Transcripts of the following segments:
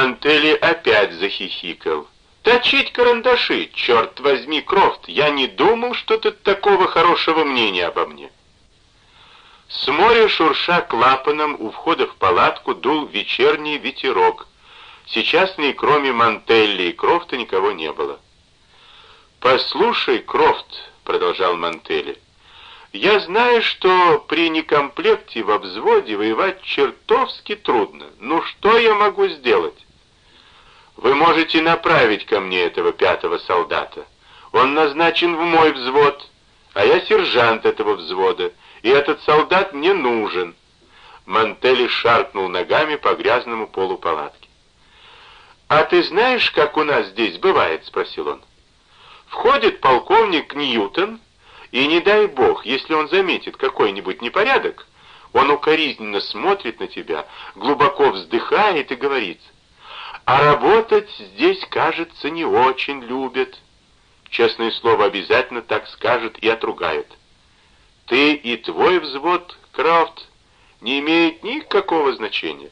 Мантели опять захихикал. «Точить карандаши, черт возьми, Крофт! Я не думал, что ты такого хорошего мнения обо мне!» С моря, шурша клапаном, у входа в палатку дул вечерний ветерок. Сейчас в ней, кроме Мантелли и Крофта, никого не было. «Послушай, Крофт», — продолжал Мантелли, — «я знаю, что при некомплекте во взводе воевать чертовски трудно. Ну что я могу сделать?» «Вы можете направить ко мне этого пятого солдата. Он назначен в мой взвод, а я сержант этого взвода и этот солдат мне нужен». Мантели шаркнул ногами по грязному полу палатки. «А ты знаешь, как у нас здесь бывает?» — спросил он. «Входит полковник Ньютон, и не дай бог, если он заметит какой-нибудь непорядок, он укоризненно смотрит на тебя, глубоко вздыхает и говорит, «А работать здесь, кажется, не очень любят». Честное слово, обязательно так скажет и отругает. Ты и твой взвод, Крафт, не имеет никакого значения.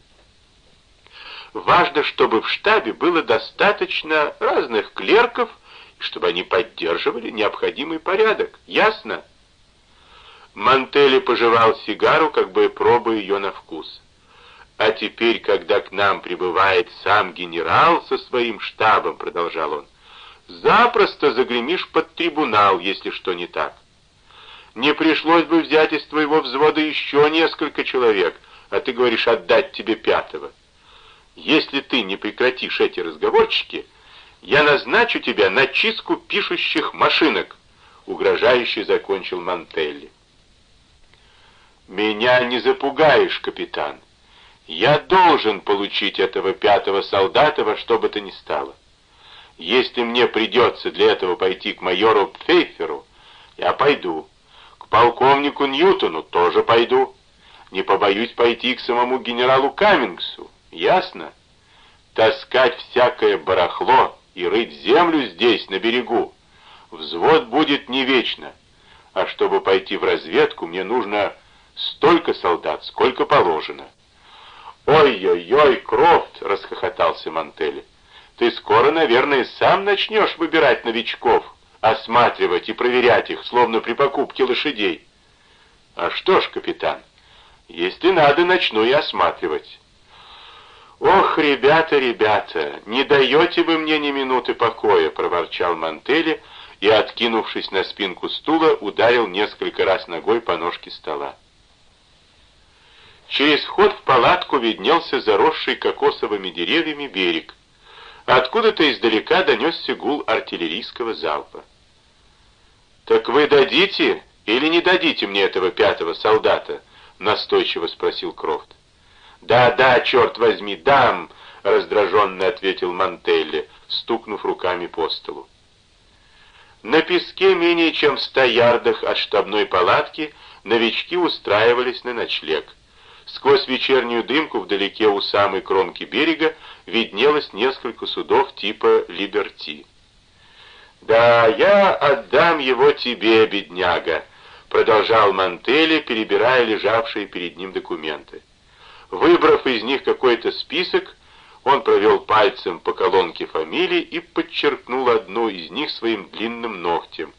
Важно, чтобы в штабе было достаточно разных клерков, чтобы они поддерживали необходимый порядок. Ясно? Мантелли пожевал сигару, как бы пробуя ее на вкус. А теперь, когда к нам прибывает сам генерал со своим штабом, продолжал он, запросто загремишь под трибунал, если что не так не пришлось бы взять из твоего взвода еще несколько человек, а ты говоришь отдать тебе пятого. Если ты не прекратишь эти разговорчики, я назначу тебя на чистку пишущих машинок, угрожающе закончил Мантелли. Меня не запугаешь, капитан. Я должен получить этого пятого солдата во что бы то ни стало. Если мне придется для этого пойти к майору Пфейферу, я пойду полковнику Ньютону тоже пойду. Не побоюсь пойти к самому генералу Каммингсу. Ясно? Таскать всякое барахло и рыть землю здесь, на берегу. Взвод будет не вечно. А чтобы пойти в разведку, мне нужно столько солдат, сколько положено. «Ой-ой-ой, Крофт!» — расхохотался Мантелли. «Ты скоро, наверное, сам начнешь выбирать новичков» осматривать и проверять их, словно при покупке лошадей. А что ж, капитан, если надо, начну и осматривать. «Ох, ребята, ребята, не даете вы мне ни минуты покоя!» — проворчал Мантели и, откинувшись на спинку стула, ударил несколько раз ногой по ножке стола. Через вход в палатку виднелся заросший кокосовыми деревьями берег. Откуда-то издалека донесся гул артиллерийского залпа. «Так вы дадите или не дадите мне этого пятого солдата?» — настойчиво спросил Крофт. «Да, да, черт возьми, дам!» — раздраженно ответил Мантелли, стукнув руками по столу. На песке менее чем в ста ярдах от штабной палатки новички устраивались на ночлег. Сквозь вечернюю дымку вдалеке у самой кромки берега виднелось несколько судов типа «Либерти». «Да, я отдам его тебе, бедняга», — продолжал Мантели, перебирая лежавшие перед ним документы. Выбрав из них какой-то список, он провел пальцем по колонке фамилий и подчеркнул одну из них своим длинным ногтем.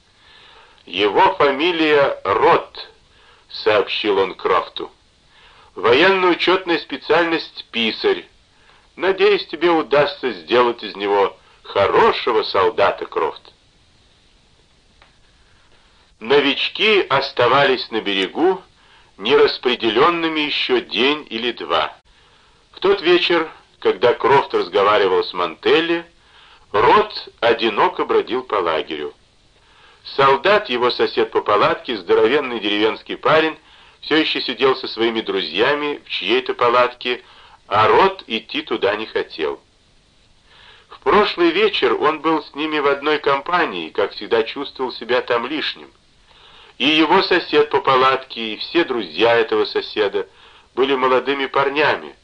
«Его фамилия Рот», — сообщил он Крофту. «Военная учетная специальность «Писарь». Надеюсь, тебе удастся сделать из него хорошего солдата, Крофт». Новички оставались на берегу нераспределенными еще день или два. В тот вечер, когда Крофт разговаривал с Мантелли, Рот одиноко бродил по лагерю. Солдат, его сосед по палатке, здоровенный деревенский парень, все еще сидел со своими друзьями в чьей-то палатке, а Рот идти туда не хотел. В прошлый вечер он был с ними в одной компании и, как всегда, чувствовал себя там лишним. И его сосед по палатке, и все друзья этого соседа были молодыми парнями,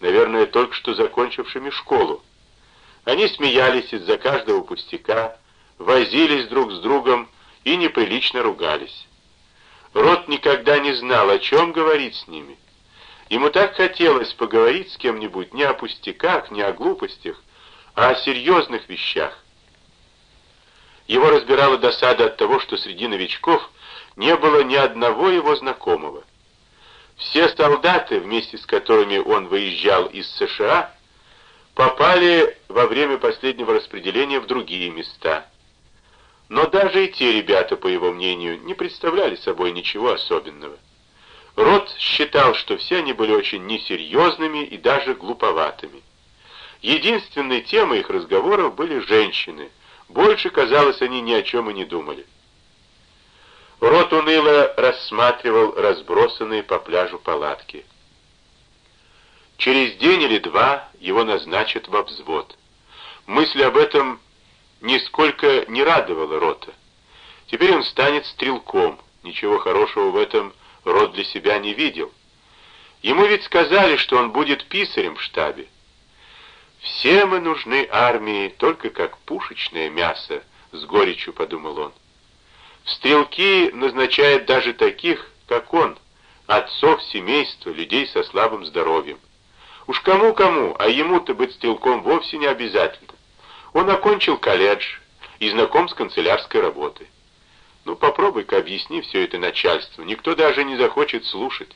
наверное, только что закончившими школу. Они смеялись из-за каждого пустяка, возились друг с другом и неприлично ругались. Рот никогда не знал, о чем говорить с ними. Ему так хотелось поговорить с кем-нибудь не о пустяках, не о глупостях, а о серьезных вещах. Его разбирала досада от того, что среди новичков не было ни одного его знакомого. Все солдаты, вместе с которыми он выезжал из США, попали во время последнего распределения в другие места. Но даже и те ребята, по его мнению, не представляли собой ничего особенного. Рот считал, что все они были очень несерьезными и даже глуповатыми. Единственной темой их разговоров были женщины. Больше, казалось, они ни о чем и не думали. Рот уныло рассматривал разбросанные по пляжу палатки. Через день или два его назначат во взвод. Мысль об этом нисколько не радовала Рота. Теперь он станет стрелком. Ничего хорошего в этом Рот для себя не видел. Ему ведь сказали, что он будет писарем в штабе. «Все мы нужны армии только как пушечное мясо», — с горечью подумал он. В стрелки назначают даже таких, как он, отцов семейства, людей со слабым здоровьем. Уж кому-кому, а ему-то быть стрелком вовсе не обязательно. Он окончил колледж и знаком с канцелярской работой. Ну попробуй-ка объясни все это начальству, никто даже не захочет слушать.